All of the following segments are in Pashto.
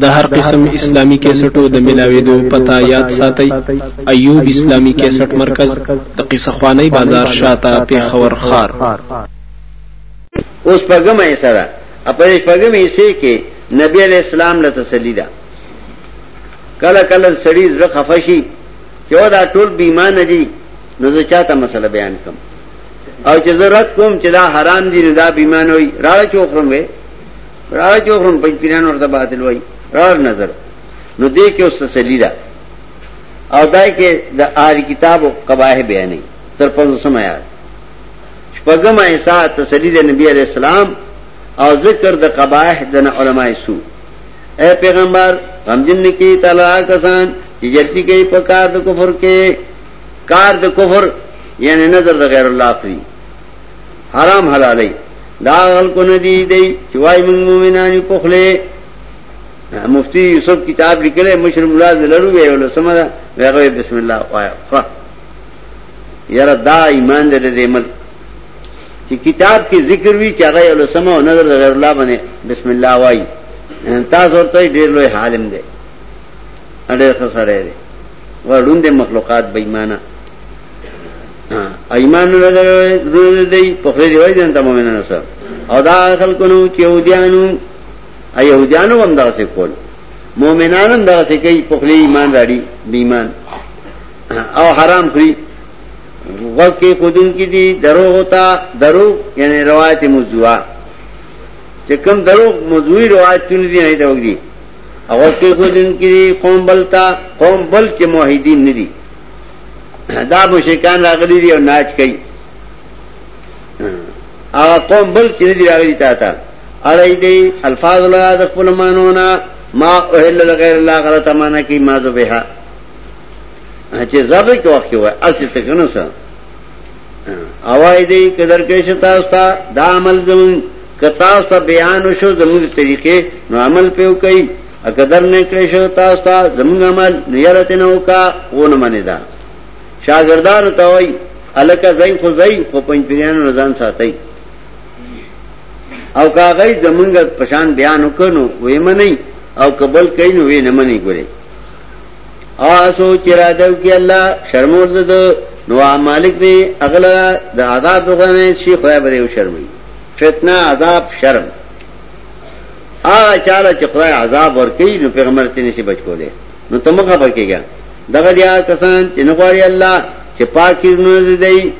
د هر قسم اسلامی کیسټو د ملاویدو پتا یاد ساتي ایوب اسلامی کیسټ مرکز د قصه خوانی بازار شاته پیښور خار اوس پګمه یې سره په دې پګمه یې سې کې نبی علی اسلام له تسلی ده کله کله سړی زړه خفشي چې دا ټول بیمان دي نو زه چاته مسله بیان کوم او چې ضرورت کوم چې دا حرام دي نو دا بیمان وي راړه چوکرم وي راړه کې وخورم پنځ پیران ورته باطل وای راړ نظر نو دې کې اوس تسلی ده او دای کې د اهل کتاب او قبایح بیانې تر پنځه سم آیات شپږم ایسا تسلی د نبی علی السلام او ذکر د قبایح د علماء سو اے پیغمبر غمجن کی تعالی کسان چې جلتی کوي په کار د کفر کې کار د کفر یعنی نظر د غیر الله فری حرام حلالي دا خلکو نه دی دی چې وای موږ مؤمنان یو پخله مفتی یوسف کتاب لیکلی مشر مولا زلرو وی ول سمه هغه بسم الله وایا خ یاره دا ایمان دې دې مل چې کتاب کې ذکر وی چې هغه ول سمه او نظر غیر الله باندې بسم الله وای تاسو ورته ډیر لوی حالم دی اړه خسره دی وړوند مخلوقات بېمانه ایمان نه درو دی په خې دی وای دي ته مؤمن نه سره او دا خلکو نو چې يهوديانو ايهوديانو هم دا څه کول مؤمنان هم دا څه کوي په خې ایمان راړي بې ایمان او حرام خوري وقت کې خودن کې دي درو ہوتا درو یعنی روایت موضوعه چې کوم درو موضوعي روایت چون دي نه دا وګړي او وقت کې خودن کې دي قوم بلتا قوم بل کې موحدین نه دي دا مشرکان راغلي دي او ناچ کوي هغه قوم بل چې دی راغلي تا ته اړای دی الفاظ لا د خپل مانونا ما اهل لغیر الله غلط معنا کی ما ذو بها چې زب کې وخت وای اسی ته کنه سره اوای دی قدر کې شتا استا دا عمل زمون کتا استا بیان شو زمون طریقې نو عمل پیو کوي اقدر نه کړی شو تاسو ته زمونږ عمل نیرت نه وکا و نه منی دا شاګردان ته وای الکه زای خو زای خو پنځ پیرانو نزان ساتي او کاغی زمونږ پشان بیان وکړو وې منی او قبل کین وې نه منی ګوري آسو چرا دو کی الله شرمور ده نو مالک دی اغلا د عذاب غنه شي خدای به یو شرمي فتنه عذاب شرم هغه چاله چې خدای عذاب ورکړي نو پیغمبر ته نشي بچ کولای نو ته مخه پکېګا دغه دیا کسان چې نه غواړي الله چې پاکي نه دی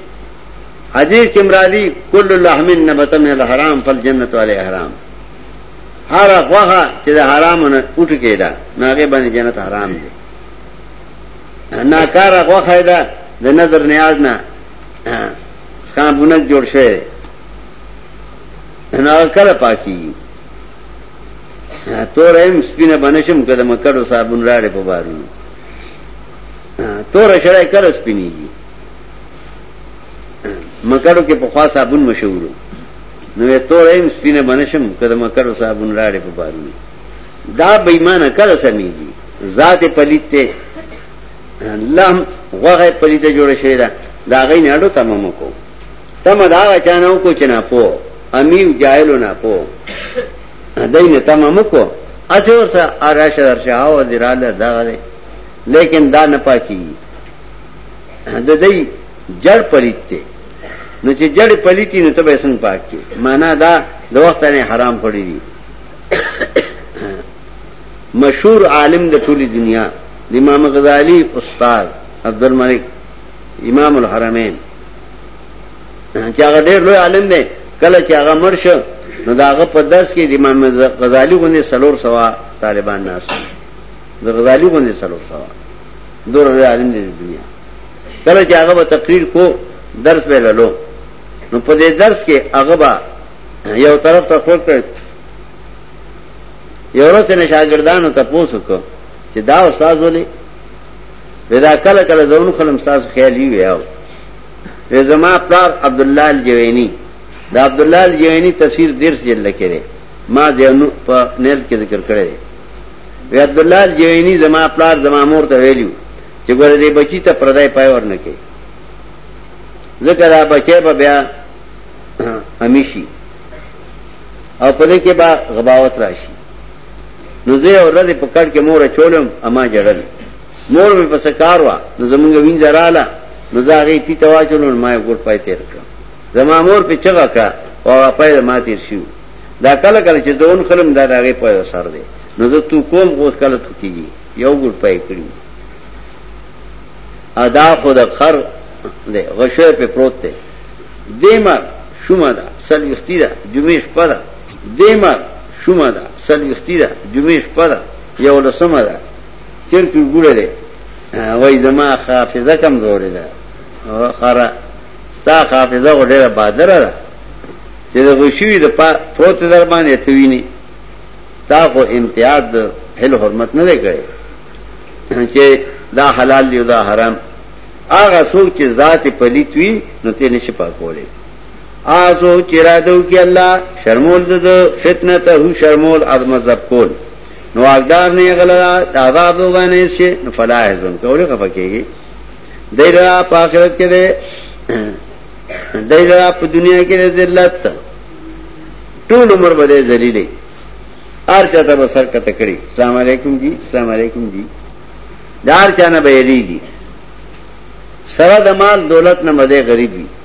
حدیث کې مرادي کل لحم نبت من الحرام فالجنه علی احرام هر هغه چې د حرام نه اوټ کېدا ناګه باندې جنت حرام دی ناکار هغه خیدا د نظر نیاز نه خان بنک جوړ شوی ناغه کله پاکی تور ایم سپینه بنشم کده مکړو صابون راړې په بارونو تور شړای کله سپینیږي مکړو کې په خوا صابون مشهور نو تور ایم سپینه بنشم کده مکړو صابون راړې په بارونو دا بېمانه کله سمېږي ذات پلیت ته لم غوغه پلیت جوړ شوی دا دا غي نه اډو تمام کو تمه دا هغه چا نه وکړو چې ناپوه امي او جاهل او ناپوه دای نه تمه مو کو اسې ورسه راشه درشه او دراله دغه دی لیکن دا نه پاکي د دې جړ پلیت دی نو چې جړ پلیتی نو ته به څنګه پاک کی معنا دا د وخت نه حرام کړی دی مشهور عالم د ټولي دنیا د امام غزالی استاد عبدالملک امام الحرمین چې هغه ډېر لوی عالم دی کله چې هغه مړ شو نو داغه په درس کې د امام غزالی غونې سلور سوا طالبان ناس د غزالی غونې سلور سوا دور لوی عالم دی د دنیا کله چې هغه به تقریر کو درس به لالو نو په دې درس کې هغه به یو طرف ته خور کړ یو ورځ نه شاګردانو ته پوښتنه وکړه چې دا استاد ولې ودا کله کله زون خلم تاسو خیال یې ویاو وې زما پلار عبد الله الجوینی دا عبد الله الجوینی تفسیر درس جلد کړي ما ځنو په نیل کې ذکر کړی وی عبد الله الجوینی زما پلار زما مور ته ویلو چې ګوره دې بچی ته پردای پای ورنه کې ځکه دا بچی به بیا همیشي او په دې کې به غباوت راشي نو زه او رد په کړ کې مور چولم اما جړل مور مې په سکار وا نو زمونږ وینځه رااله نو زه هغه تی توا چولم ما ګور پای تیر کړ زما مور په چغه کړه او هغه پای ما تیر شو دا کله کله چې ځون خلم دا هغه په سر دی نو زه تو کوم غوس کله تو کیږي یو ګور پای کړی ادا خود خر دی غشه په پروت دی دیمه شومه ده سلوختی ده جمعې شپه ده ديمه شومه ده څلويښتي ده جمعې شپه ده يولسمه ده چرک ګوړه دی وای زما حافظه کمزورې ده خره ستا حافظه غو ډېره بادره ده چې د غشوي د پروت در باندې ته ویني تا خو امتیاز د هل حرمت نه کړي چې دا حلال دی دا حرام هغه څوک چې ذات پلیت وي نو ته نشي پاکولې آسو چې را دو کې الله شرمول د فتنه ته هو شرمول از مذهب کول نو واقدار نه غلا د عذاب وغانې شي نو فلا حزن کوله خفکیږي دایره په آخرت کې ده دایره په دنیا کې ده ذلت ټول عمر به ذلیلې ار چاته به سر کته کړی السلام علیکم جی السلام علیکم جی دار چانه به یریږي سره د مال دولت نه مده غریبي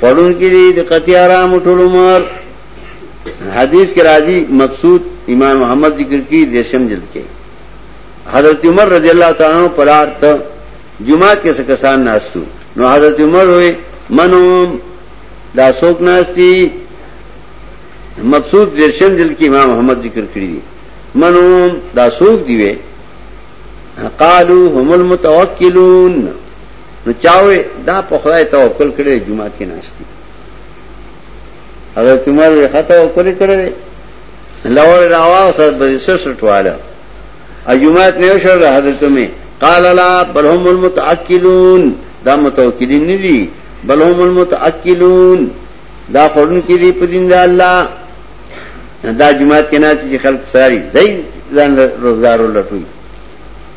پړون کې دي د قطیارا مټول عمر حدیث کې راځي مقصود ایمان محمد ذکر کی دیشم جلد کې حضرت عمر رضی الله تعالی عنہ پلار ته جمعه کې څه کسان ناشتو نو حضرت عمر وې منو دا څوک ناشتي مقصود دیشم جلد کې امام محمد ذکر کړی دي منو دا څوک دی وې قالو هم المتوکلون نو چاوي دا په خدای توکل کړي جمعه کې ناشتي حضرت عمر وی خطا وکړي کړي لور راوا سر به سټواله اجمعات نه شو حضرت می قال لا بل هم المتعقلون دا متوکلین نه دي بل هم المتعقلون دا خورن کې دي په دین د الله دا جمعات کې نه چې خلک ساري زین ځان روزګارو لټوي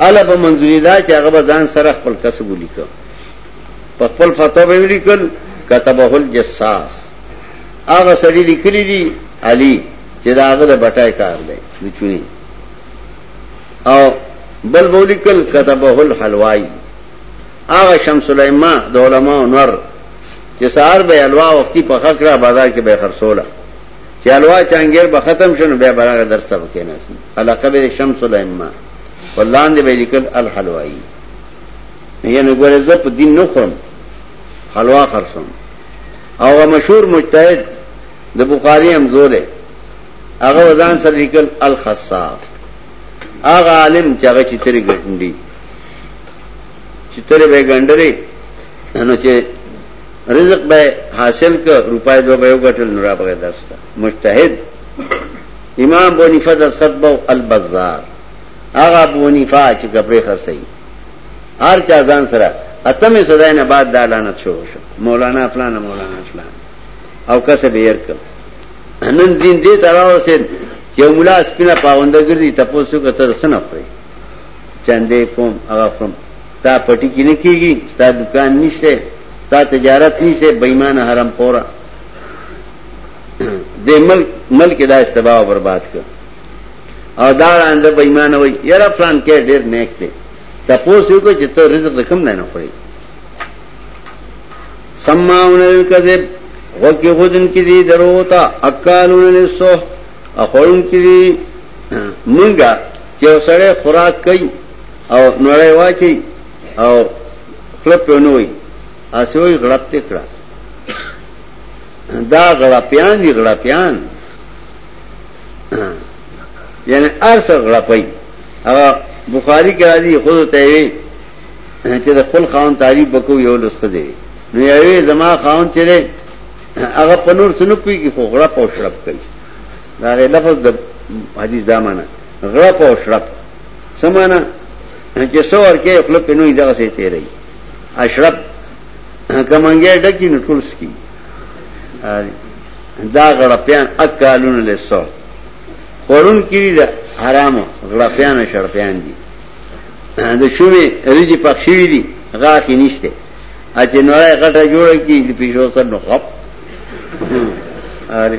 اله به منظوری دا چې هغه به ځان سره خپل کسب ولیکو په خپل فتوا به ولیکل كتبه الجساس هغه سړي لیکلي دي علي چې دا هغه د بټای کار دی د چونی او بل بولیکل كتبه الحلوای هغه شمس الایما د علماء نور چې سار به الوا وختي په خکړه بازار کې به خرصوله چې الوا چانګیر به ختم شنو بیا براغه درس ته کېناس علاقه به شمس الایمه ولاندې به لیکل الحلوایی یعنی ګوره زه په دین نه خورم حلوا خرڅوم او مشهور مجتهد د بخاری هم زوره هغه وزن سره لیکل الخصاف هغه عالم چې هغه چې تری ګټندي چې تری به ګندري نو چې رزق به حاصل ک روپای دو به وګټل نو را بغه درس ته مجتهد امام بونی فضل خطبه البزار هغه بونی فا چې کپڑے خرڅي هر چا ځان سره اتمه صدای نه بعد دا لعنت شو شو مولانا فلان مولانا فلان او کسه به ير کړ نن دین دې تراو سي یو مولا سپینه پاونده ګرځي تاسو کته سنفري چندې کوم هغه کوم تا پټی کی نه کیږي ستا دکان نشته ستا تجارت نشته بېمانه حرام خوره د ملک ملک دا استباع او برباد کړ او دا لاندې بېمانه وي یاره پلان کې ډېر نیک دی تاسو یو کو چې ته رزق د کم نه نه خوري سماون الکذب وکی خودن کی دی درو تا اکالون لسو اخورن کی دی منگا چې سړی خوراک کوي او نړی واچوی او خوله پرې ونه وهی هسې وایی غړپ دې کړه دا غړپیان دي غړپیان یعنی هر څه غړپی هغه بخاری کې راځي خود ته وی چې د خپل خاون تعریف وکړو یو لسخه دی نو یوې زما خاون چې دی هغه په نور څه نه پوهېږي خو غړپ او شړپ کوي د هغې لفظ د حدیث دا معنی غړپ او شړپ سمانا چې سو ورکه خپل په نوې دغه سي تیرې اشرب کمنګې ډکی نو ټول سکی دا غړ پیان اکالون له سو خورون کړي دا حرام غړ پیان شر پیان دي د شومې ریږي پخښوي دي غاخې نشته اته نوې غټه جوړه کی د پیښو سره نو خپ اره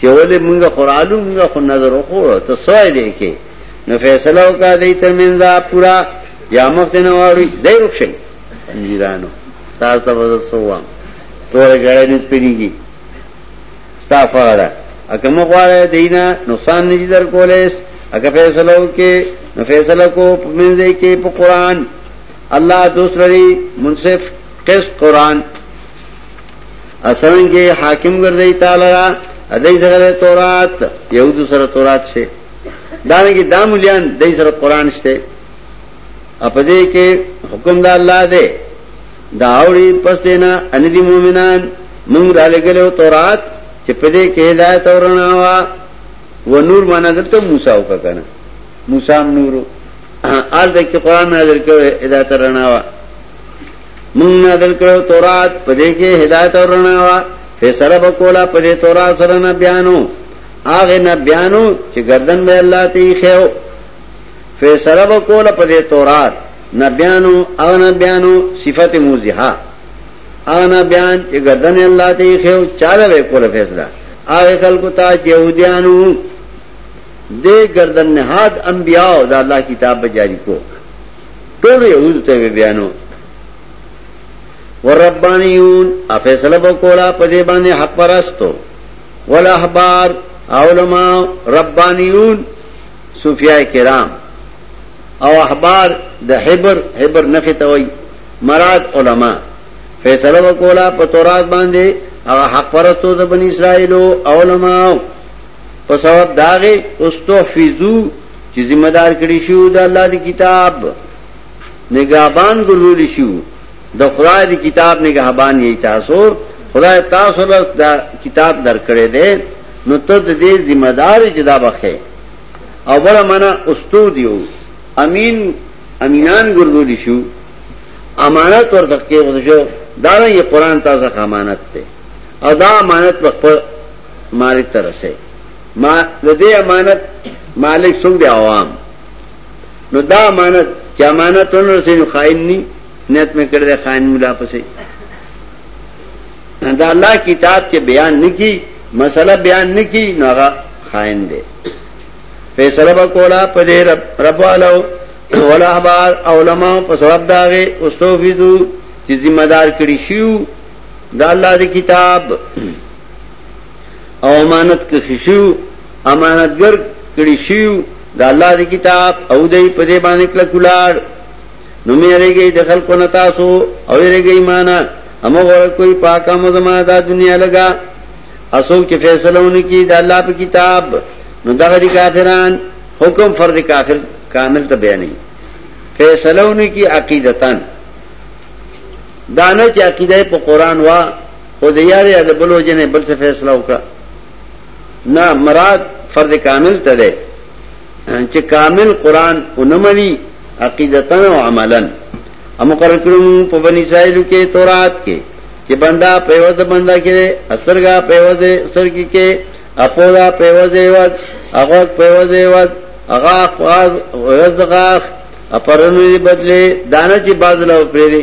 چې ولې مونږ قرالو مونږ خو نظر وکړو ته سوای دی کې نو فیصله وکړه دې ترمنځ پورا یا مخ نه وړي دې رخصي انجیرانو تاسو به سوام تور غړې نه پیږي استغفر الله اګه مو غواړی دینه نقصان نه در کولې اګه فیصله وکې نو فیصله کو پمنځ کې په قران الله دوسری منصف قص قران اسرن کې حاکم ګرځي تعالی را دای سره تورات یهود سره تورات شته دا نه کې دا مليان دای سره قران شته اپدې کې حکم د الله دی دا اوړي پس دینا ان دي مؤمنان موږ را لګلو تورات چې پدې کې هدایت اورنا وا و نور معنا دلته موسی او کنه موسی نور آل دې کې قران نازل کړو هدایت رڼا وا مونږ نازل کړو تورات په دې کې هدایت او رڼا وا فیصله وکولا په دې تورات سره نه بیانو هغه نه بیانو چې گردن به الله ته یې خېو فیصله وکولا په دې تورات نه بیانو او نه بیانو صفت موزها او نه بیان چې گردن الله ته یې خېو چاله به کوله فیصله هغه خلکو ته چې يهوديانو دې گردن نهاد انبیاء او د الله کتاب به جاری کو ټولو یهودو ته به بیانو والربانیون افیصله وکولا په دې باندې حق پرستو والاحبار علماء ربانیون صوفیا کرام او احبار د حبر حبر نخې ته وای مراد علما فیصله وکولا په تورات باندې هغه حق پرستو د بنی اسرائیل او علما په سبب داغه استحفظو چې ذمہ دار کړی شو د الله دی کتاب نگهبان ګرځول شو د خدای دی کتاب نگهبان یی تاسو خدای تاسو له دا کتاب درکړی دی نو ته د دې ذمہ دار چې دا بخې او بل معنا استو دیو امین امینان ګرځول شو امانت ورته کې ورشو دا یې قران تاسو امانت ته او دا امانت په مالک ترسه ما د دې امانت مالک څوک دی عوام نو دا امانت چې امانت ونرسې نو خائن ني نیت مې کړی دی خائن مولا پسې دا الله کتاب کې بیان نکي مسله بیان نکي نو هغه خائن دی فیصله وکولا په دې رب رب والو ولا احبار علماء په سبب داغه استوفیزو چې ذمہ دار کړی شیو دا الله دی کتاب او امانت کښې شو امانتګر کړي شو د الله دی کتاب او دی په دې باندې کله کولار نو مې رېږي د خلکو نه تاسو او رېږي ایمان امو غور کوئی پاکه مزما دا دنیا لگا اسو کې فیصله ونی کی د الله په کتاب نو دغه دي کافران حکم فرض کافر کامل ته بیانې فیصله ونی کی عقیدتن دانه چې عقیده په قران وا خو د یار یا د بلو جنې بل څه فیصله وکړه نه مراد فرد کامل ته ده چې کامل قران اونمني عقیدتا او عملا امو کر کړم په بنی اسرائیل کې تورات کې چې بندا په یو د بندا کې اثرګه په یو د اثر کې کې اپولا په یو د یو هغه په یو د یو هغه خواز ورځغه اپرنوی بدله دانه چې بازلو پرې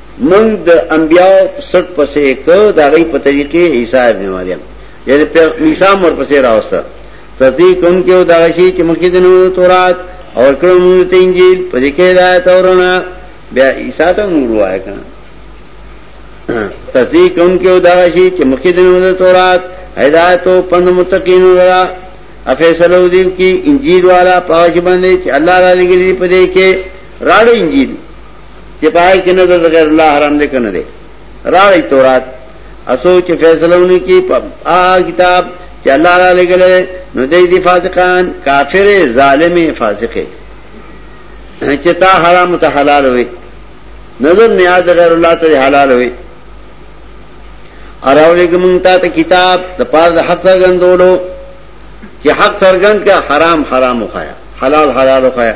مونږ د انبیاء سټ پسې کو دا غي په طریقې عیسی ابن مریم یعنی په عیسی مور پسې راوسته تصدیق کوم کې دا شی چې مخکې د نور تورات او کړه مونږ ته انجیل په دې کې دا تورونه بیا عیسی ته نور وای کنه تصدیق کوم کې دا شی چې مخکې د نور تورات هدایت او پند متقین را افیصلو دې کې انجیل والا پاش باندې چې الله را لګی دې په دې کې راړو انجیل چې پای کې نظر د غیر الله حرام دی کنه دی راړی تورات اسو چې فیصله ونی کی په کتاب چې الله را لګلې نو دې دي فاسقان کافر ظالم فاسقه چې تا حرام ته حلال وي نظر نیاز غیر الله ته حلال وي اراولې کوم ته کتاب د پاره د حق څرګندولو چې حق څرګند کا حرام حرام وخایا حلال حلال وخایا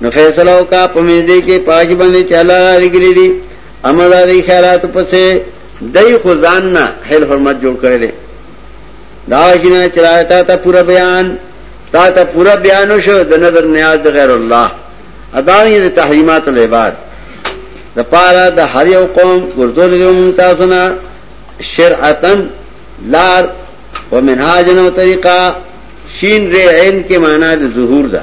نو فیصله وکا په مې دې کې پاج باندې چلا لګلې دي امر دې خیرات پسې دای خو ځان نه هل حرمت جوړ کړی دی دا جنا چرایتا ته پورا بیان تا ته پورا بیان شو د نظر نیاز د غیر الله ادا یې د تحریمات له بعد د پارا د هر یو قوم ګردول دې مون تاسو نه شرعتن لار ومنهاجن او طریقہ شین ری عین کې معنا د ظهور ده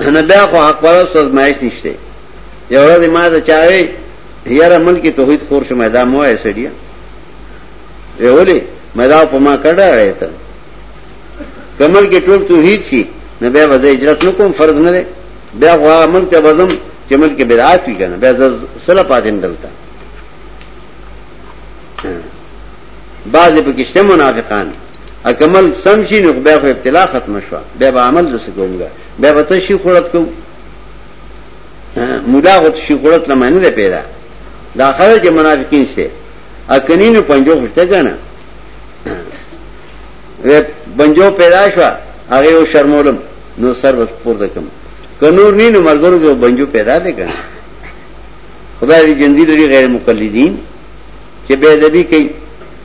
نه بیا خو حق پرست او زمایش نشته یو ورځ ما ته چاوي یاره ملک توحید خور شمه دا مو یې سړیا ویولې مې دا په ما کړه راړې ته کمل کې ټول توحید شي نه بیا وځي اجرت نو کوم فرض نه دی بیا غوا عمل ته بزم چې ملک کې بدعات وی کنه بیا سره پاتې نه دلته بعض پکشته منافقان اکمل سم شي نو بیا خو ابتلا ختم شو بیا به عمل دسه کومګا بیا به ته شي خړت کو مولا غو شي خړت لمنه ده پیدا دا خلک چې منافقین شته اکنینو پنجو خوشته کنه و پنجو پیدا شو هغه یو شرمولم نو سر وس پورته کوم کنور نه نو مرګرو جو بنجو پیدا ده کنه خدای دې جندي لري غیر مقلدین چې بے ادبی کوي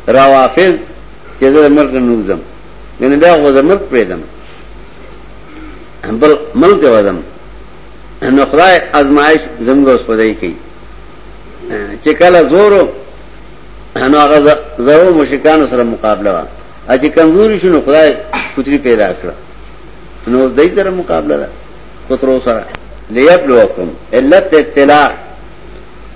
روافض چې د ملک نوزم ګنې بیا خو د ملک پرېدم بل ملک ته وزم نو خدای ازمایش زموږ اوس پدای کوي چې کله زورو نو هغه زرو مشکانو سره مقابله وا چې کمزوري شنو خدای کوتري پیدا کړ نو دای سره مقابله ده کوترو سره لیبلوکم علت ابتلاء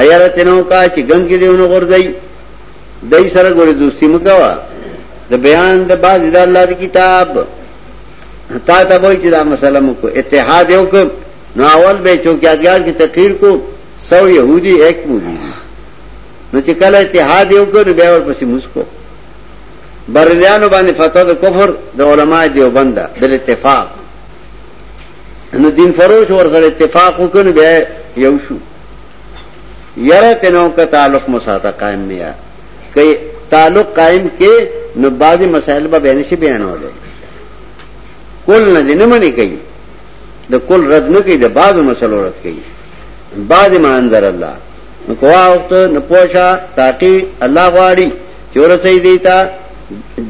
ایاره تنو کا چې ګنګ کې دیونه غورځي دای سره ګورې دوستي مکوا د بیان د باز د الله د کتاب تا ته وای چې دا مسله مو کو اتحاد یو کو نو اول به چوکیادګار کې تقریر کو سو يهودي ایک موجي نو چې کله اتحاد یو کو نو بیا ورپسې مسکو بریلیانو باندې فتوا د کفر د علماء دیوبند بل اتفاق نو دین فروش ور سره اتفاق وکړ بیا یو شو یره تنو کا تعلق مساته قائم نه یا کای تعلق قائم کې نو بعض مسائل به بینه شي بیانول کول نه دې نه منی کوي د کول رد نه کوي د بعض مسلو رد کوي بعض ما انزل الله نو کوا وخت نه پوښا تاکي الله غواړي چور سي دیتا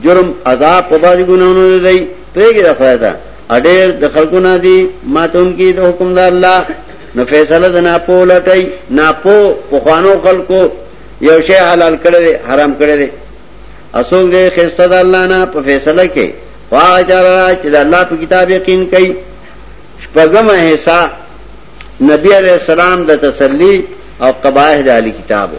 جرم عذاب په باز ګناونو دی پیګه د خدای ته اډیر د خلقونه دی ماتون کی د حکم د الله نو فیصله د ناپو لټای ناپو په خوانو خلقو یو شی حلال کړي حرام کړي اسوګ دې خسته د الله نه په فیصله کې واجر چې د الله په کتاب یقین کوي شپږم حصہ نبی علیہ السلام د تسلی او قبایح د علی کتابو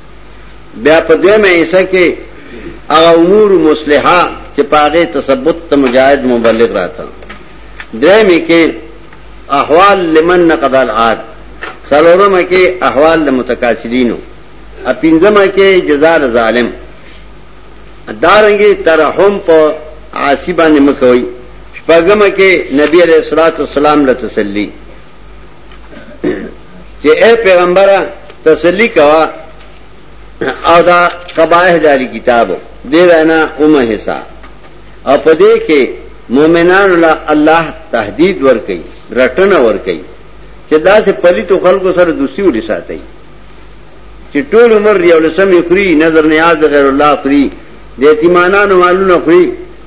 بیا په دویمه حصہ کې هغه امور مصلحه چې پاغه تثبت ته مجاهد مبلغ راته درېمه کې احوال لمن نقد العاد سلورمه کې احوال لمتکاسلینو اپینځمه کې جزاء ظالم دارنګي ترحم په عاصی باندې مکوي شپږمه کې نبی عليه الصلاه والسلام له تسلی چې اے پیغمبره تسلی کوا او دا قبائح داری کتابو دې رانه اومه حصہ او په دې کې مؤمنان الله تهدید ور کوي رټنه ور کوي چې دا سه پلیتو خلکو سره دوستي ولې ساتي چې ټول عمر یو لسم یخري نظر نیاز غیر الله خري د یتیمانانو مالونه خري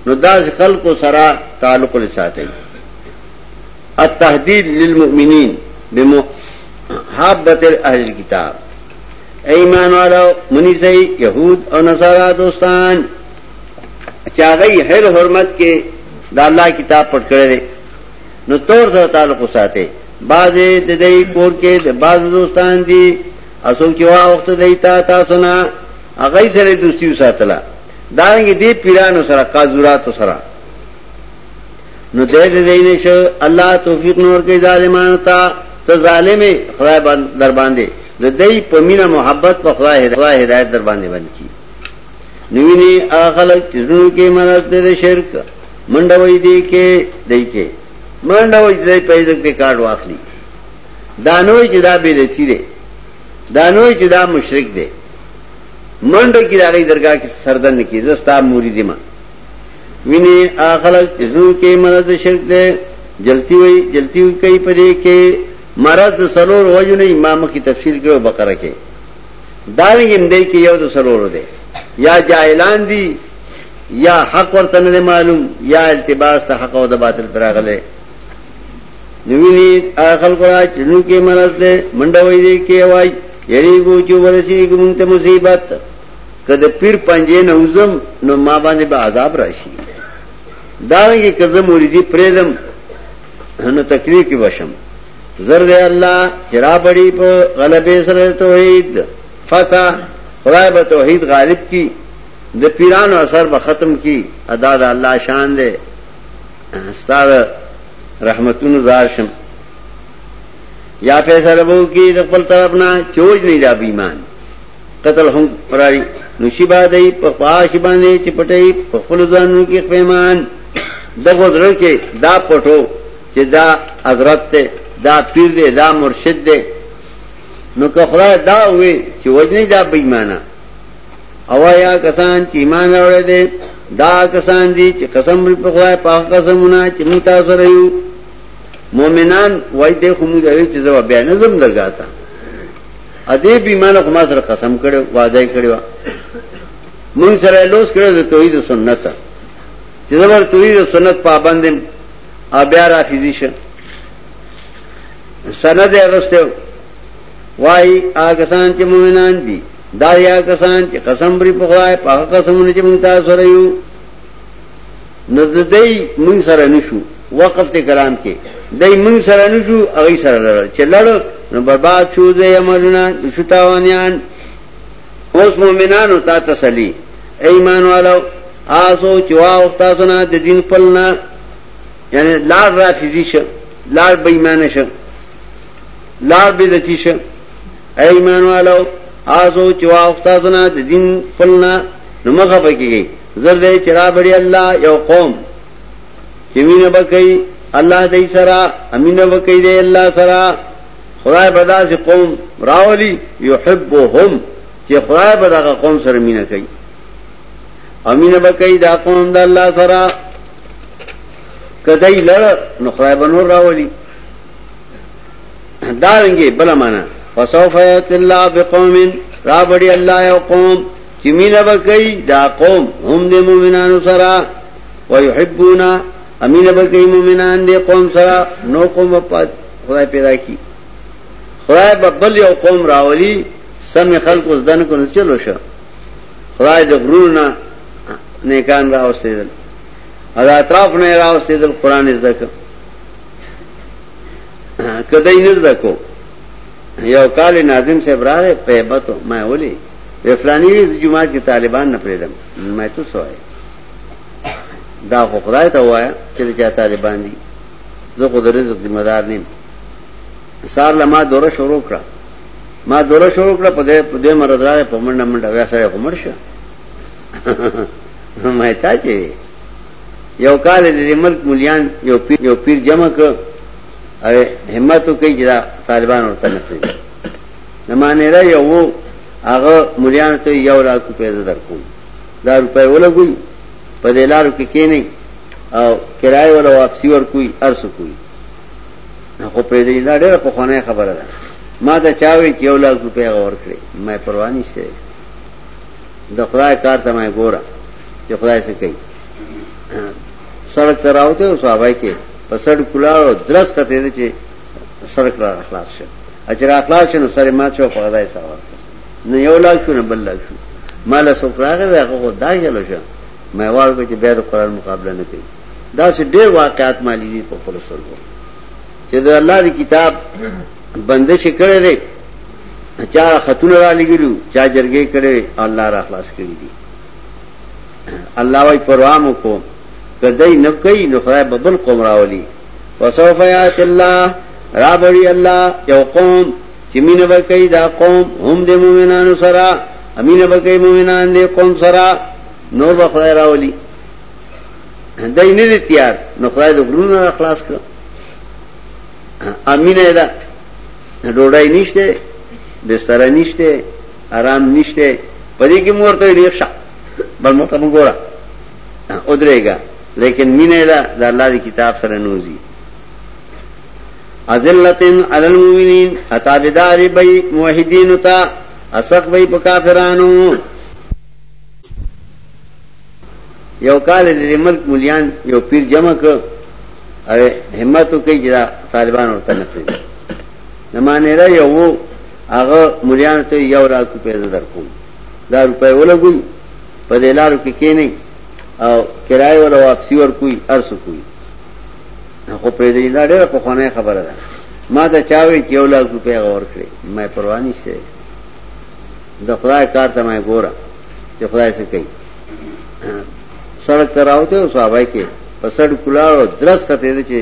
نو دا سه خلکو سره تعلق لري ساتي التهدید للمؤمنین بمحبت اهل الكتاب ایمان والو منی سي يهود او نصارا دوستان چاغي هر حرمت کې د الله کتاب پټ کړی دی نو تور سره تعلق ساتي بعضې د دې کور کې د بعض دوستان دي اسو کې وا وخت دی تا تاسو نه هغه سره دوستي وساتله دا رنګ دې پیرانو سره قاضورات سره نو دې دې دینه شو الله توفیق نور کې ظالمانو ته ته ظالم خدای باندې در باندې د دې په مینا محبت په خدای هدایت در باندې باندې کی نوینه اخلق جنو کې مرز دې شرک منډوي دې کې دې کې منډوي دې پیدا کې کارت واخلي دانوي چې دا به دې چی دې دانوي چې دا مشرک دې منډه کې راغی درگاه کې سردن کې زستا موري دې ما ویني اخلق جزو کې مرض شرک دی جلتی وي جلتی وي کوي په دې کې مرض سلور وجو نه امام کی تفسیر کړو بقره کې دا وینم دی کې یو د سلور دی یا جاهلان دي یا حق ورته نه معلوم یا التباس ته حق او د باطل پراغله نوینی اخل قرآ چنو کې مرض دی منډه وي دې کې وای یری ګو چې ورسیږي مونږ ته مصیبت که د پیر پنجې نه وزم نو ما باندې به عذاب راشي دارنګه که زه مریدي پرېدم نو تکلیف کې بشم زر دې الله چې را بړي په غلبې سره توحید فتح خدای به توحید غالب کی د پیرانو اثر به ختم کی ادا د الله شان دې استاد رحمتونو زار شم یا فیصله وو کی د خپل طرف نه چوج نه دا بیمان قتل هم فراری نشی بادی په خواش باندې چې پټي په خپل ځانونو کې پیمان دغه درو کې دا پټو چې دا حضرت ته دا پیر دی دا مرشد دی نو که خدای دا وې چې وجنی دا بېمانه او یا کسان چې ایمان اورې دي دا کسان دي چې قسم په خدای پاک قسمونه چې موږ تاسو رہیو مؤمنان وای دې خو موږ یې چې زو بیان زم درګاته ادې بیمانه خو ما سره قسم کړو وعده یې کړو مونږ سره لوس کړو د توحید او سنت چې زموږ توحید او سنت پابند دي او بیا رافیزی شه سند یې غسته وای هغه سان چې مؤمنان دي دا یا کسان چې قسم بری په خدای په قسمونه چې مونږ تاسو سره یو نو د دې مونږ سره نشو وقف ته کلام کې دای مونږ سره نشو هغه سره لړل چې لړ نو برباد شو د عملونه شو تاوانيان اوس مؤمنانو ته تسلی ایمان والو آسو چوا وختا سنا د دین پلنا یعنی لار رافضی شه لار بېمان شه لار بدتی شه ایمان والو آسو چوا وختا سنا د دین پلنا نو مخه پکې زر دې چې را بړي الله یو قوم چې مینه وکړي الله دې سره امینه وکړي دې الله سره خدای بدا سي قوم راولي يحبهم چې خدای بدا قوم سره مینه کوي امینه وکړي دا قوم د الله سره کدی لړ نو خدای بنور راولي دارنګي بل معنا فسوف یات الله بقوم را بړي الله یو قوم چې مینه وکړي دا قوم هم د مؤمنانو سره ويحبونا امینه وکړي مؤمنان دې قوم سره نو قوم په خدای پیدا کی خدای په بل یو قوم راولي سم خلق اوس دن کو نه چلو شه خدای د غرونه نیکان راوستیدل ادا اطراف نه راوستیدل قران زده کړ کدی نه زده کو یو کال ناظم صاحب راغې په بتو ما ولي وی فلانی وی جماعت کې طالبان نه پریدم ما ته سوای دا خو خدای ته وایا چې چا طالبان دي زه خو د رزق ذمہ دار نیم سار لما دوره شروع کړه ما دوره شروع کړه په دې په دې مرز راغې په منډه منډه ویا سره عمر شه ما ته چې یو کال دې ملک مليان یو پیر یو پیر جمع ک او همت کوي چې طالبان ورته نه د مانیرا یو وو هغه مليان ته یو لاک روپې زه درکوم دا روپې ولګوي په دې لارو کې کېنی او کرای ولا واپسی ورکوي ارسو کوي خو په دې لار ډېر په خونه خبره ده ما ته چاوي چې یو لاک روپې غور کړې مې پروا نه شته د خدای کار ته مې ګوره چې خدای څه کوي سړک ته راوته او صحابه کې په سړک کلاو درس کته دي چې سره کړه اخلاص شه اجر اخلاص شه نو سره ما چې په غدای سره ورته نو یو لاک شو نه بل لاک شو مال سو کړه هغه دا یلو شه مې وارګو چې بیا د قران مقابله نه کوي دا سه ډېر واقعات مالي دي په خپل سره چې د الله دی کتاب بندش کړي دي چا خاتون را لګیلو چا جرګې کړي الله را خلاص کړي دي الله وايي پروامو کو کدی نه کوي نو خدای ببل قوم راولي وسوف یات الله رابری الله یو قوم چې مینه وکړي دا قوم هم د مؤمنانو سره امینه وکړي مؤمنان دې قوم سره نور به خدای راولي دای نه تیار نو خدای د غرونو خلاص کړ امینه ده ډوډۍ نشته بستر نشته آرام نشته پدې کې مورته ډیر ښه بل مو ته وګوره او درېګا لیکن مینه ده د الله دی کتاب سره نوزی ازلتن علی المؤمنین عطا بدار بی موحدین تا اسق بی په کافرانو یو کال د ملک مليان یو پیر جمع ک او همت کوي چې طالبان ورته نه کوي نه معنی را یو هغه مليان ته یو لاکھ روپے درکوم دا روپے ولګوي په دې لارو کې کینې او کرایه ولا واپسی ورکوي ارس کوي خو پرې دې دا ډېره په خونه خبره ده ما ته چاوي چې یو لاک روپیا غور کړې مې پروا نشته د خدای کار ته مې ګوره چې خدای څه کوي سړک ته راوته او صحابه کې په سړ کلاړو درس کته دې چې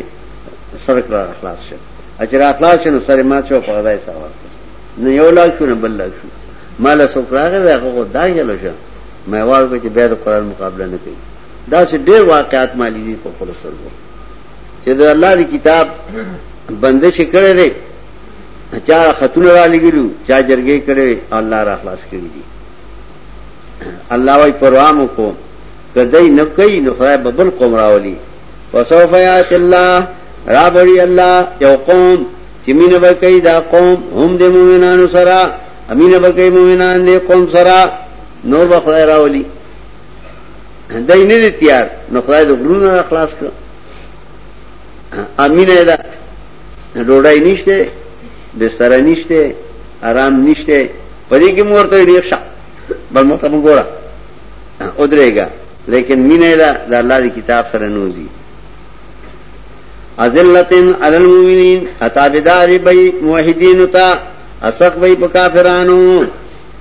سړک را خلاص شه اجر اخلاص شنو سره ما څو په خدای سره نه یو لاک شو نه بل لاک شو مال سوکراغه هغه دای یلو شه مېوار وکړي چې بیا د قران مقابله نه کوي دا چې ډېر واقعات مالي دي په خپل سرګو چې د الله دی کتاب بندش کړي دي چا خطون را لګیلو چا جرګې کړي الله را خلاص کړي دي الله وايي پروام کو کدی نه کوي نو خدای ببل قوم راولي وسوف یات الله را بری الله یو قوم چې مين وکړي دا قوم هم د مؤمنانو سره امینه بکې مؤمنان دې قوم سره نو به خدای راولي دای نه دي تیار نو خدای د غرونو را خلاص کړ امینه ده ډوډۍ نشته بستر نشته آرام نشته پدې کې مورته ډیر ښه بل مو ته وګوره او درېګا لیکن مینه ده د الله دی کتاب سره نوځي ازلتن علی المؤمنین عتابدار بی موحدین تا اسخ بھئی پا کافرانو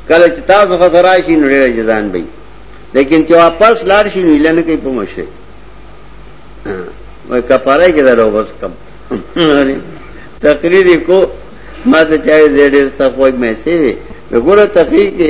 کله چې تاسو خسرای شي نو ډېر جزان بھئی لیکن چې واپس لار شي نو لنه کوي په مشه وای کفاره کې درو بس کم تقریر کو ما ته چا دې ډېر صفوي مې سي وي وګوره تقریر کې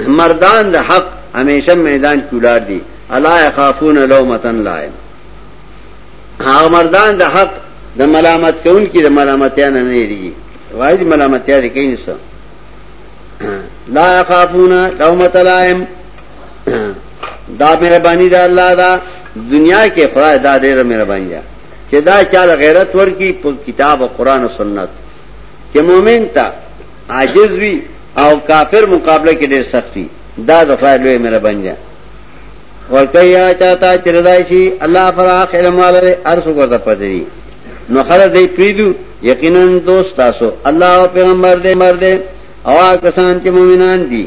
مردان د حق همیشه میدان کې ولار دي الا يخافون لومتن لائم هغه مردان د حق د ملامت کون کې د ملامتیا نه نه لري وایي د ملامتیا دې کین څه لا يخافون لومت لائم دا مهرباني ده الله دا دنیا کې خدای دا ډېر مهرباني ده چې دا چاله غیرت ورکی په کتاب او قران او سنت چې مؤمن ته عاجز وی او کافر مقابله کې ډېر سخت وی دا د خدای لوی مهرباني ده ورکیا چاته چې رضای شي الله پر اخر مال ارس ورته پدري نو خره دې پیدو یقینا دوست تاسو الله او پیغمبر دې مرد او کسان چې مؤمنان دي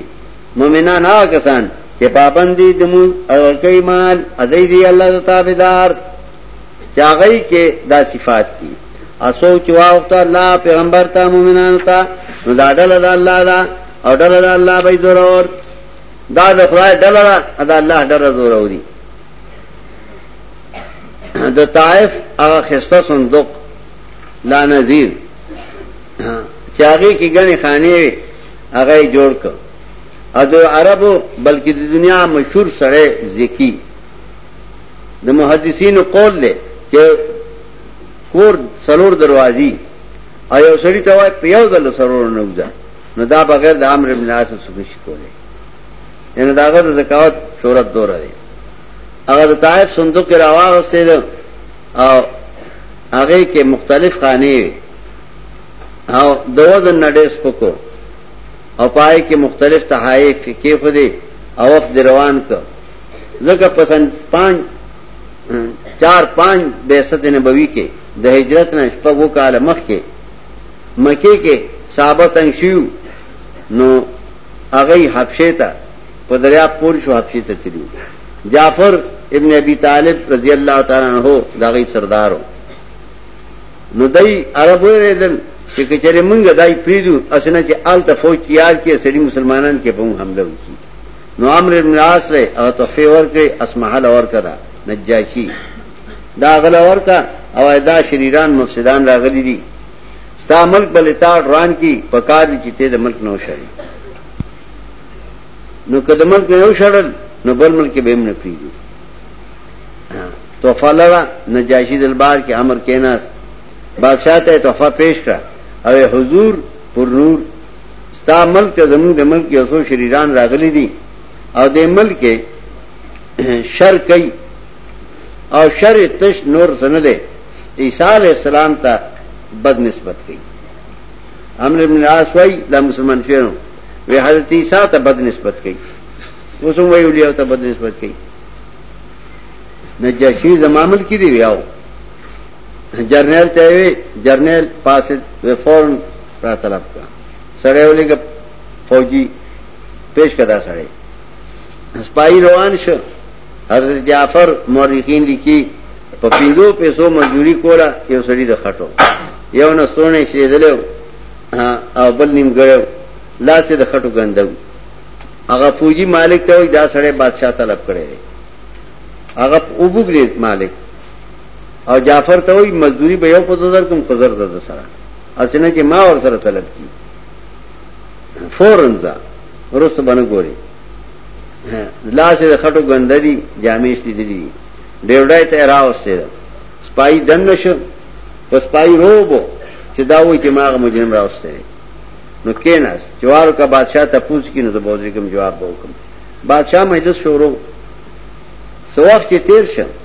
مؤمنان هغه کسان چې پابندي د مو او کوي مال ازي دي الله تعالی دار چاغی کې دا صفات دي اسو چې واوخت الله پیغمبر ته مؤمنانو ته نو دا ډله د الله دا او ډله د الله به ضرور دا د خدای ډله دا د الله ډله ضرور دي د طائف هغه خسته صندوق لا نذیر چاغي کې غني خانه وي هغه جوړ کړ ا د عربو بلکې د دنیا مشهور سره زکی د محدثینو قول له چې کور څلور دروازي او یو سړی ته وای په یو ځل سرور نه وځه نو دا بغیر د امر ابن عاصم څخه شي کولی یعنی داغه د زکوات شهرت دوره دی هغه د طائف صندوق راواغسته ده او هغه کې مختلف خانه وي او دوه د نډې سپکو او پای کې مختلف تحائف کې خو دې او وخت روان ک ځکه پسند 5 چار پانچ بیست نبوی کے دا ہجرت نش پگو کال مخ کے مکے کے صحابہ تنگ شیو نو اغی حبشے تا پا دریاب پور شو حبشے تا تلیو جعفر ابن ابی طالب رضی اللہ تعالیٰ عنہ دا غی سردارو نو دای عرب وی ریدل چې کچره مونږ دای پریدو اسنه چې آل ته فوج تیار کړي سړي مسلمانان کې په حمله وکړي نو عمرو ابن العاص له هغه تحفه ورکړي اسمحه له ورکه ده نجاشي دا غله ورکا او دا شریران مفسدان راغلي دي ستا ملک بل تا ډران کی پکار دي چې ته د ملک نو شړې نو کله ملک نو شړل نو بل ملک به هم نه پیږي تحفه لرا نجاشي دلبار کې امر کیناس بادشاہ ته تحفه پیش کړه او حضور پر نور ستا ملک ته زموږ د ملک یو څو شریران راغلي دي او د ملک شر کوي او شر تش نور سنه ده عیسی علی السلام ته بد نسبت کوي امر ابن العاص وای لا مسلمان شنو وی حضرت عیسی ته بد نسبت کوي اوس هم ویلی او ته بد نسبت کوي نجاشی زمامل کې دی ویاو جرنیل ته وی جرنیل پاسد و فورن را طلب کا سړی ولګ فوجي پیش کدا سړی سپای روان شو حضرت جعفر مورخین لیکي په پیلو پیسو مزدوری کوله یو سړی د خټو یو نستونه شې دلو او بل نیم ګړو لاسه د خټو ګندو هغه فوجي مالک ته وای دا سړی بادشاہ طلب کړي هغه وبګرید مالک او جعفر ته وای مزدوری به یو په دو درکم خو زر زر سره اسنه چې ما ور سره طلب کی فورن ځه ورسته باندې ګوري لاس یې خټو ګندري جامیش دي دي ډیوډای ته راوسته سپای دن نشو پس پای روبو چې دا وای چې ماغه مجرم راوسته نو کیناس جوارو کا بادشاہ ته پوښت کینو ته بوزري کوم جواب وکم بادشاہ مجلس شروع سو وخت چې تیر شه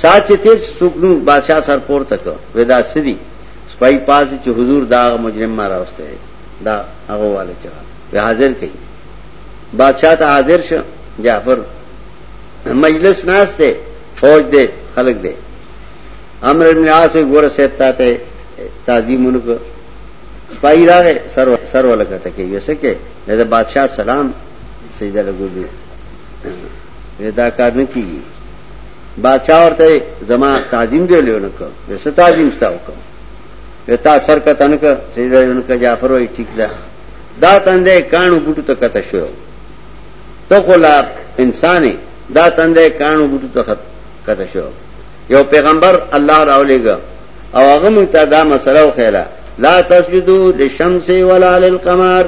سات چې تیر چې څوک نو بادشاہ سر پورته کړ ودا سدي سپای پاس چې حضور دا مجرم ما راوسته دا هغه والے چا وی حاضر کړي بادشاہ ته حاضر شو جعفر مجلس ناس ته فوج دے خلق دے امر ابن عاص ګور صاحب تا ته تعظیم انکو سپای راغې سر سر ولکته کې یسکه د بادشاہ سلام سجده لګولې وی دا کار نه کیږي بادشاہ ورته زما تعظیم دی لیونه کو وی ست تعظیم ستا وکم وی تا سر کا تنک سیدا یون کا جعفر وی ٹھیک ده دا تندې کانو بوټو ته کته شو ته خو لا انساني دا تندې کانو بوټو ته کته شو یو پیغمبر الله راولېګا او هغه مونږ ته دا مسله وخیله لا تسجدوا للشمس ولا للقمر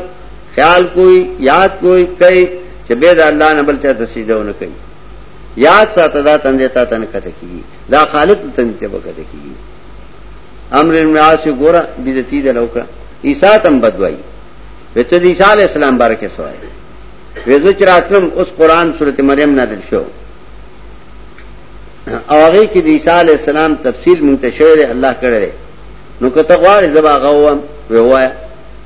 خیال کوئی یاد کوئی کئی چې به د الله نه بل چاته سجده ونه کوي یاد ساته دا تندې تا تن کته کیږي دا خالق تندې ته بکته کیږي امر الناس ګوره بدتی د لوکا عیسی تم بدوي وته د عیسی علی السلام بارکه سوای وزو چراتم اوس قران سورته مریم نازل شو او هغه کې د عیسی علی السلام تفصیل منتشر دی الله کړی نو کته غواړي زبا غووم ووایا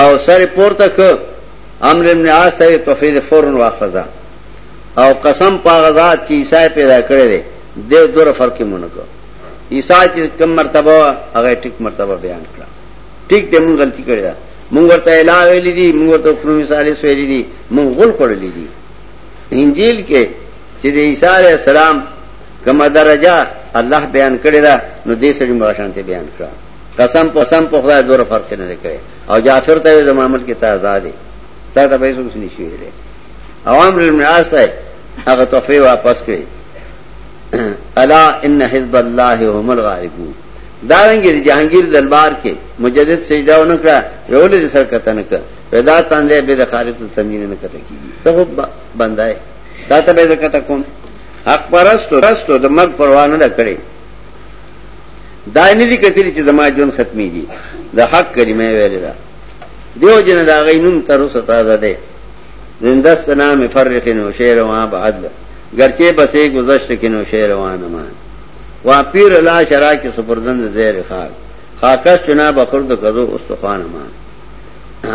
او سر پورته ک امر ابن عاص ته توفید فورن واخذا او قسم پاغه ذات چې عیسی پیدا کړی دی دیو دوره فرق مونږ کو عیسی چې کم مرتبه هغه ټیک مرتبه بیان کړه ټیک دې مونږ غلطی کړی دا مونږ ورته اله ویل دي مونږ ورته خپل مثال ویل دي مونږ غول کړل دي انجیل کې چې د عیسی علی السلام کومه درجه الله بیان کړی دا نو دې سړي مغشانته بیان کړه قسم په قسم په خدای دوره فرق نه کړي او جعفر ته زما عمل کې تازه دي تا ته به څه نشي ویلې عوام رمعاس ته هغه تحفه واپس کړي الا ان حزب الله هم الغالبون دارنګ جهانگیر دربار کې مجدد سجدا و نکړه رول دې سر کته نکړه پیدا تاندې به د خالق تنین نه کته کیږي ته بندای تا ته به زکات کوم حق پرستو رستو د مرګ پروا نه کړی دا نه دي کتلی چې زما جون ختمي دي د حق کلمه ویل ده دیو جن دا غي نوم تر اوسه تازه ده زندست نام فرق نو شعر وا بعد گرچه بسې گذشت کینو شعر وا نه مان وا پیر لا شرا کې سپردند زیر خاک خاکش چنا بخرد غزو استخوان مان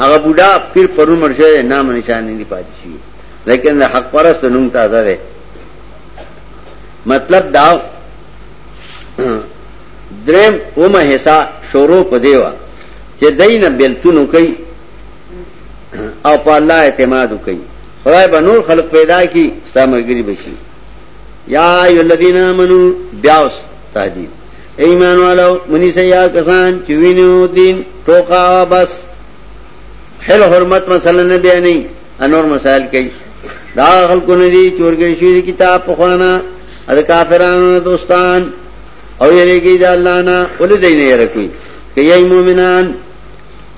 هغه بوډا پیر پرون مرشه نام نشان نه دی پاتې شي لیکن حق پرست نوم تازه ده مطلب دا دریم اومه حصہ شروع په دیوا چې دین بیلتونو کوي او په الله اعتماد کوي خدای به نور خلق پیدا کی ستامرګری بشي یا ای الذین آمنو بیاوس تهدید ایمان والو منی سیا کسان چې وینو دین ټوکا بس حل حرمت مثلا نه بیانې انور مسائل کوي دا خلکو نه دي چورګړي شوی دی کتاب په خوانه د کافرانو دوستان او یریږي د الله نه ولې دې نه یره کوي کوي مؤمنان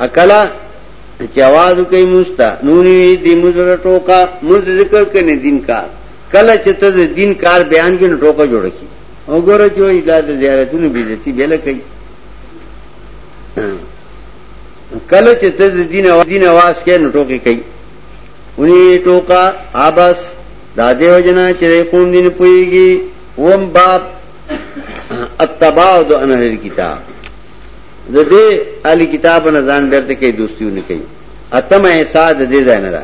اکلا چې आवाज کوي مستا نوري دې مزر ټوکا مز ذکر کنه دین کار کله چې ته دین کار بیان کې ټوکا جوړ کی وګوره چې وای دا د زیارتونو بیزتی بیل کوي کله چې ته د دین او دین आवाज کې نو ټوکی کوي ونی ټوکا ابس دا دیو جنا چې کوم دین پويږي وم باب اتباع د انهر کتاب د دې علي کتاب نه ځان بیرته کې دوستیونه کوي اتم احساس د دې ځای نه ده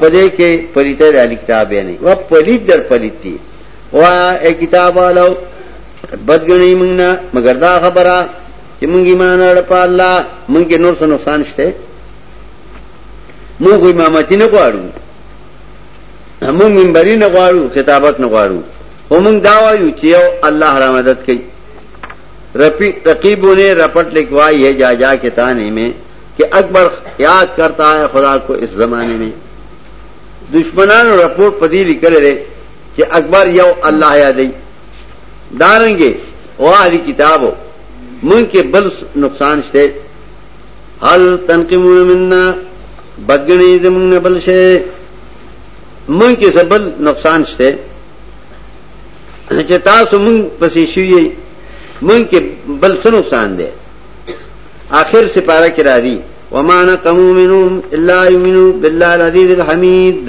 په دې کې پلیته د علي کتاب یې نه و پلیت در پلیتی وا ای کتاب والو بدګنی موږ نه مگر دا خبره چې مونږ ایمان اړ په الله مونږ کې نور څه نقصان شته مونږ امامتی نه غواړو مونږ منبري نه غواړو خطابت نه غواړو او مونږ دا وایو چې یو الله را مدد کوي رقیبوں نے رپٹ لکھوائی ہے جا جا کے تانے میں کہ اکبر یاد کرتا ہے خدا کو اس زمانے میں دشمنان رپورٹ پتی لکھ رہے کہ اکبر یو اللہ یاد داریں گے وہ علی کتاب ہو مونږ کې بل نقصان شته هل تنقمون منا بدګنې زمونږ نه بل شي مونږ کې سبل نقصان شته چې تاسو مونږ پسې شوی مونږ کې بل څه نقصان دی آخر سپاره کې را دي وما نقموا منهم الا يؤمنوا بالله العزيز الحميد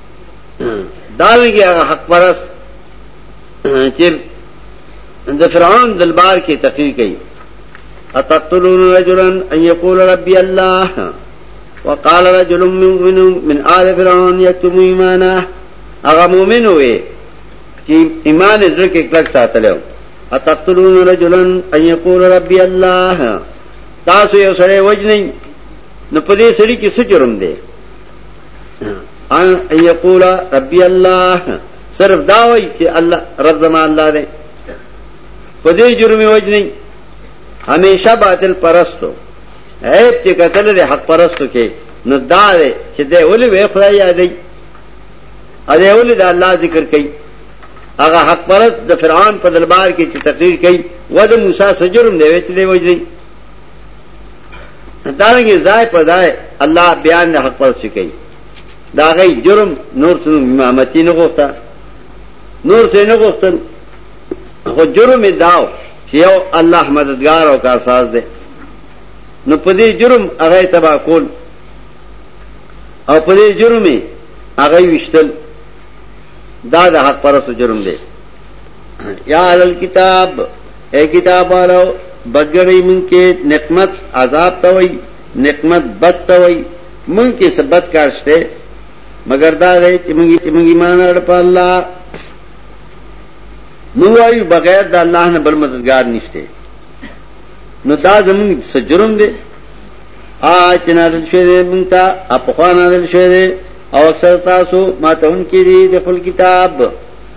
داوی گیا حق پرس چې د فرعون دلبار کې تقریر کوي اتقتلون رجلا ان يقول ربي الله وقال رجل من من آل فرعون يكتم ایمانه هغه مؤمن وي چې ایمان یې ځکه کلک ساتلو اتقتلون رجلا ان يقول ربي الله تاسو یو سره وجنی نو په دې سړي کې څه جرم دی ان یقول ربی الله صرف دا وای چې الله رب زما الله دی په دې جرم وجنی همیشه باطل پرستو عیب چې قتل دې حق پرستو کې نو دا دی چې دې ولې وې خدای یادې ا دې ولې د الله ذکر کوي هغه حق پرست د فرعون په دربار کې چې تقریر کوي و د موسی سجرم دی چې دې وجنی دارنګه ځای په ځای الله بیان د حق پر سکی دا غي جرم نور څنګه امامتی نه غوښته نور څه نه غوښتل خو جرم داو چې یو الله مددگار او کارساز دی نو په دې جرم هغه تبا کول او په دې جرم هغه وشتل دا د حق پرسو جرم دی یا اهل الكتاب اې کتاب والو! بګړۍ مونږ کې نقمت، عذاب، ته وایي، نقمت بد ته وایي، مونږ کې څه بد کار شته مګر دا دی چې مونږ ایمان راوړ په الله، مونږ وایو بغیر د الله نه بل مددګار نشته، نو دا زمونږ څه جرم دی؟ آ چې نازل شوی دی مونږ ته اپخوا نازل شوی دی او اکثر تاسو ماتون کې دي د خپل کتاب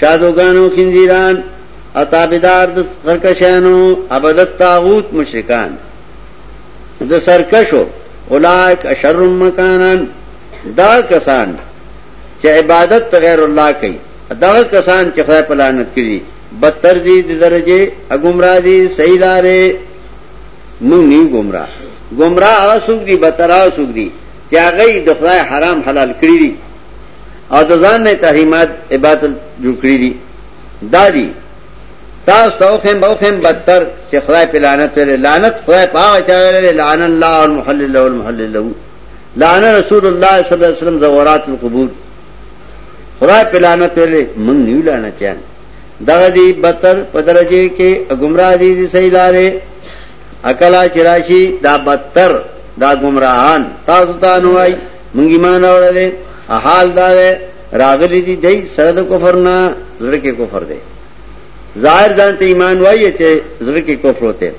شادوګانو خنزیران او تابعدار د سرکشانو عبادت طاغوت مشرکان د سرکشو اولائک اشر مکانن دا کسان چې عبادت غیر الله کوي دا کسان چې خدای په لعنت کړي بدتر دي د درجه اګمرا دي صحیح لارې نو نیو گمرا گمرا آسوک دی بترا آسوک دی چاگئی دخلائے حرام حلال کری دی او د ځان نه تحریمات عبادت جوړ کړی دي دادی تاسو ته خو به خو بدتر چې خدای په لعنت پر لعنت خدای په هغه چا ویلې لعن الله المحلل والمحلل له لعن رسول الله صلی الله علیه وسلم زورات القبور خدای په لعنت پر من نیو لعنت یان دغه دی بدتر په درجه کې گمراه دي دي صحیح لارې اکلا چراشی دا بدتر دا گمراهان تاسو ته نوای مونږ ایمان راوړل دي حال دا ده راغلي دي دای سره د کفر نه زړه کې کفر دی ظاهر ځان ته ایمان وایي چې زړه کې کفر وته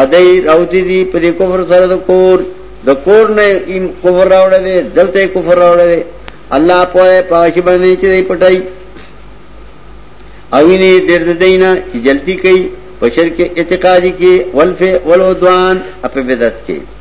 ا دای راوتی دي په دې کفر سره د کور د کور نه ایم کفر راوړل دي دلته کفر راوړل دي الله په پاش باندې چې پټای او نه ډېر دینا چې جلتی کوي په شرک اعتقادي کې ولفه ولودوان په بدعت کې